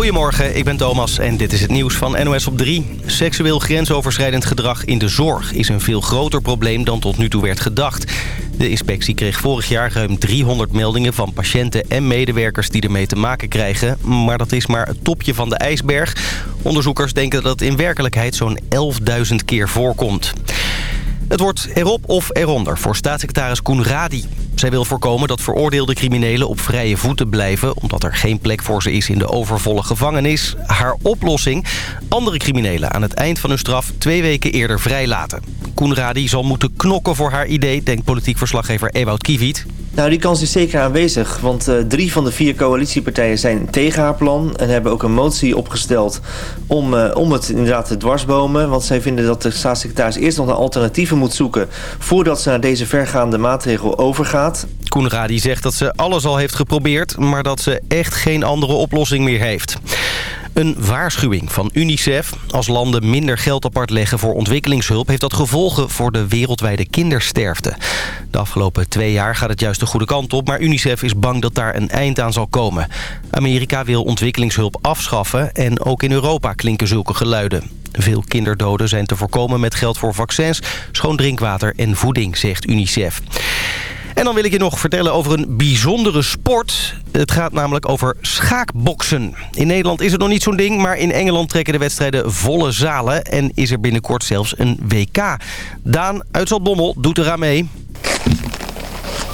Goedemorgen, ik ben Thomas en dit is het nieuws van NOS op 3. Seksueel grensoverschrijdend gedrag in de zorg is een veel groter probleem dan tot nu toe werd gedacht. De inspectie kreeg vorig jaar ruim 300 meldingen van patiënten en medewerkers die ermee te maken krijgen. Maar dat is maar het topje van de ijsberg. Onderzoekers denken dat het in werkelijkheid zo'n 11.000 keer voorkomt. Het wordt erop of eronder voor staatssecretaris Koen Radi. Zij wil voorkomen dat veroordeelde criminelen op vrije voeten blijven... omdat er geen plek voor ze is in de overvolle gevangenis. Haar oplossing? Andere criminelen aan het eind van hun straf twee weken eerder vrijlaten. Koen Radi zal moeten knokken voor haar idee... denkt politiek verslaggever Ewout Kiewiet. Nou, die kans is zeker aanwezig, want uh, drie van de vier coalitiepartijen zijn tegen haar plan... en hebben ook een motie opgesteld om, uh, om het inderdaad te dwarsbomen. Want zij vinden dat de staatssecretaris eerst nog naar alternatieven moet zoeken... voordat ze naar deze vergaande maatregel overgaat. Koen Radi zegt dat ze alles al heeft geprobeerd... maar dat ze echt geen andere oplossing meer heeft. Een waarschuwing van UNICEF. Als landen minder geld apart leggen voor ontwikkelingshulp... heeft dat gevolgen voor de wereldwijde kindersterfte. De afgelopen twee jaar gaat het juist de goede kant op... maar UNICEF is bang dat daar een eind aan zal komen. Amerika wil ontwikkelingshulp afschaffen... en ook in Europa klinken zulke geluiden. Veel kinderdoden zijn te voorkomen met geld voor vaccins... schoon drinkwater en voeding, zegt UNICEF. En dan wil ik je nog vertellen over een bijzondere sport. Het gaat namelijk over schaakboksen. In Nederland is het nog niet zo'n ding, maar in Engeland trekken de wedstrijden volle zalen. En is er binnenkort zelfs een WK. Daan uit Zaltbommel doet eraan mee.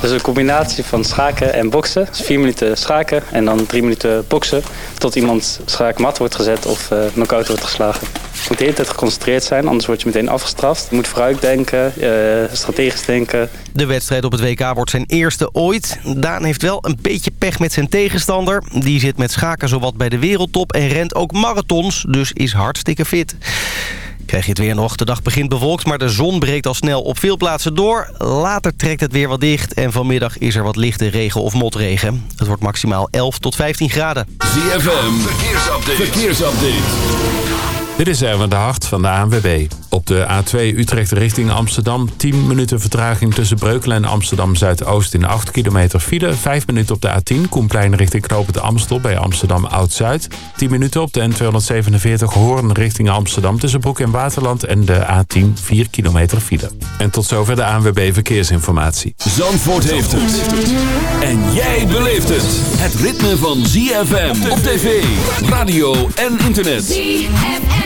Dus een combinatie van schaken en boksen. Dus vier minuten schaken en dan drie minuten boksen. Tot iemand schaakmat wordt gezet of uh, knock-out wordt geslagen. Je moet de hele tijd geconcentreerd zijn, anders word je meteen afgestraft. Je moet vooruitdenken, uh, strategisch denken. De wedstrijd op het WK wordt zijn eerste ooit. Daan heeft wel een beetje pech met zijn tegenstander. Die zit met schaken zowat bij de wereldtop en rent ook marathons, dus is hartstikke fit. Krijg je het weer nog. De dag begint bewolkt, maar de zon breekt al snel op veel plaatsen door. Later trekt het weer wat dicht en vanmiddag is er wat lichte regen of motregen. Het wordt maximaal 11 tot 15 graden. ZFM, verkeersupdate. verkeersupdate. Dit is Erwin de Hart van de ANWB. Op de A2 Utrecht richting Amsterdam 10 minuten vertraging tussen Breukelen en Amsterdam Zuidoost in 8 kilometer file. 5 minuten op de A10 Koenplein richting Knopend Amstel bij Amsterdam Oud-Zuid. 10 minuten op de N247 Hoorn richting Amsterdam tussen Broek en Waterland en de A10 4 kilometer file. En tot zover de ANWB Verkeersinformatie. Zandvoort heeft het. En jij beleeft het. Het ritme van ZFM op tv, radio en internet. ZFM.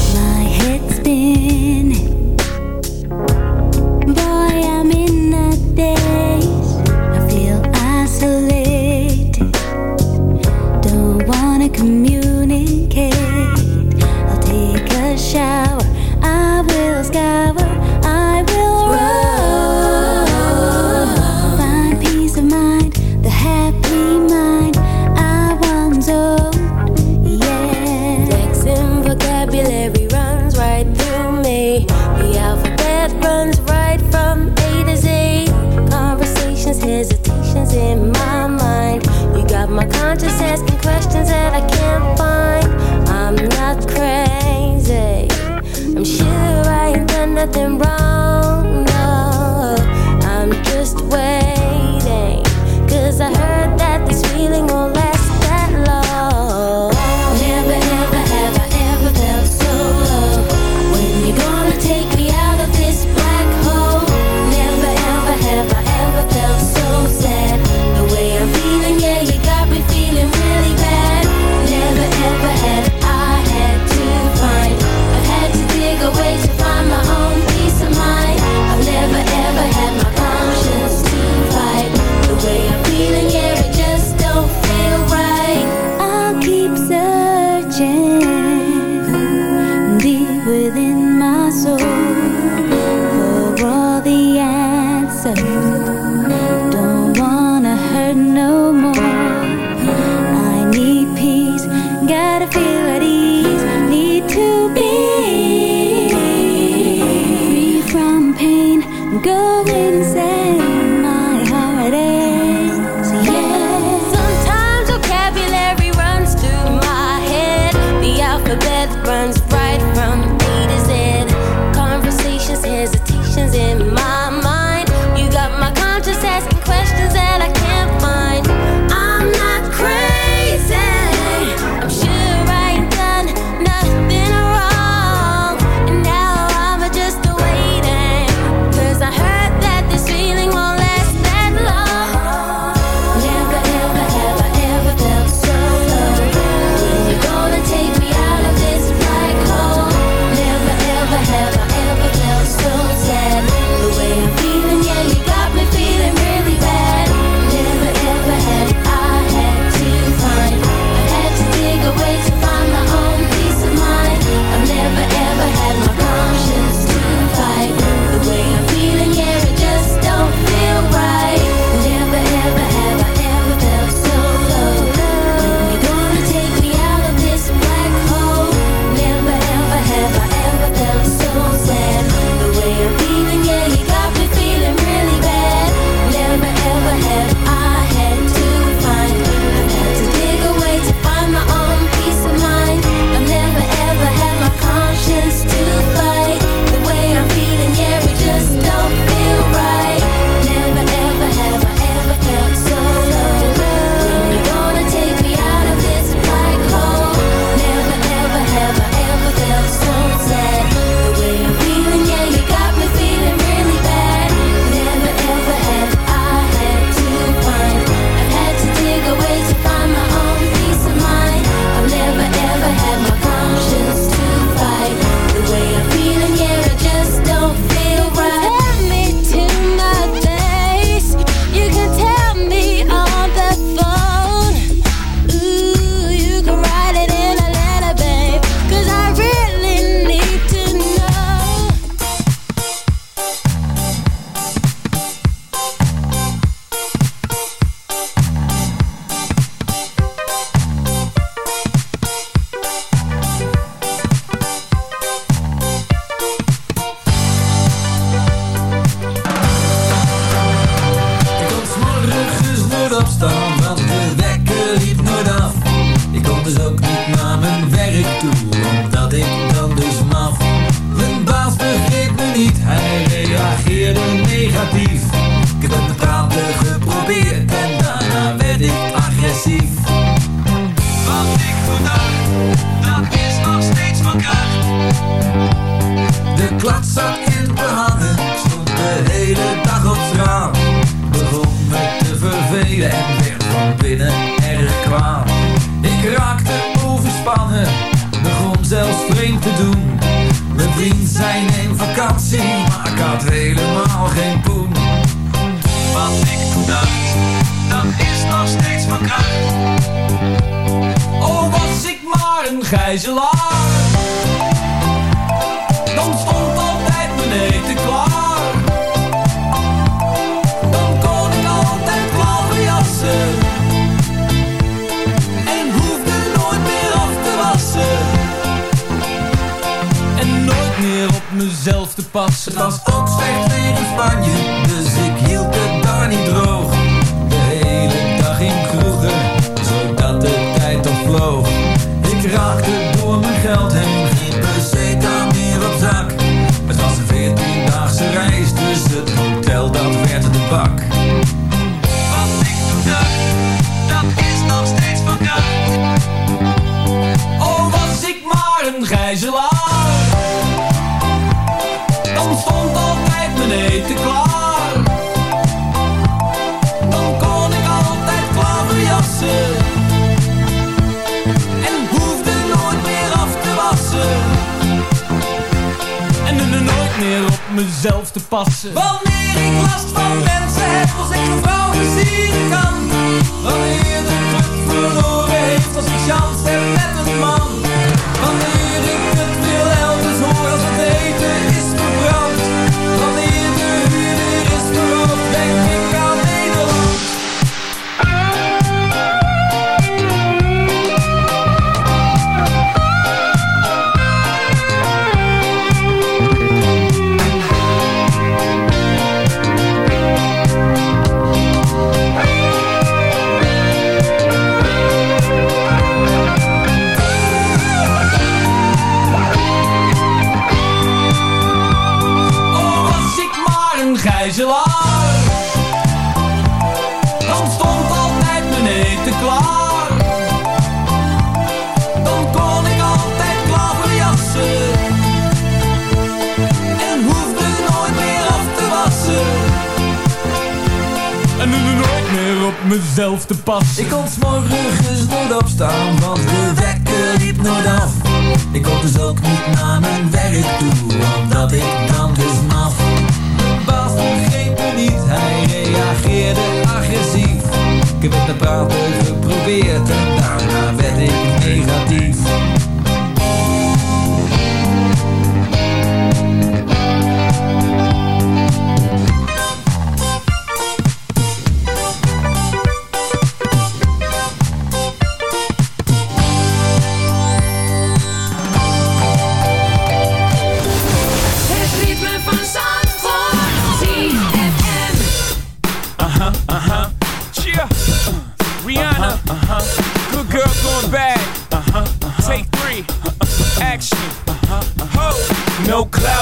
it's been. Go inside. Ik kom dus ook niet naar mijn werk toe Omdat ik dan dus maf. Bas begreep me niet, hij reageerde agressief. Ik heb het met praten geprobeerd En daarna werd ik negatief.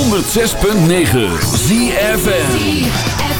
106.9 ZFN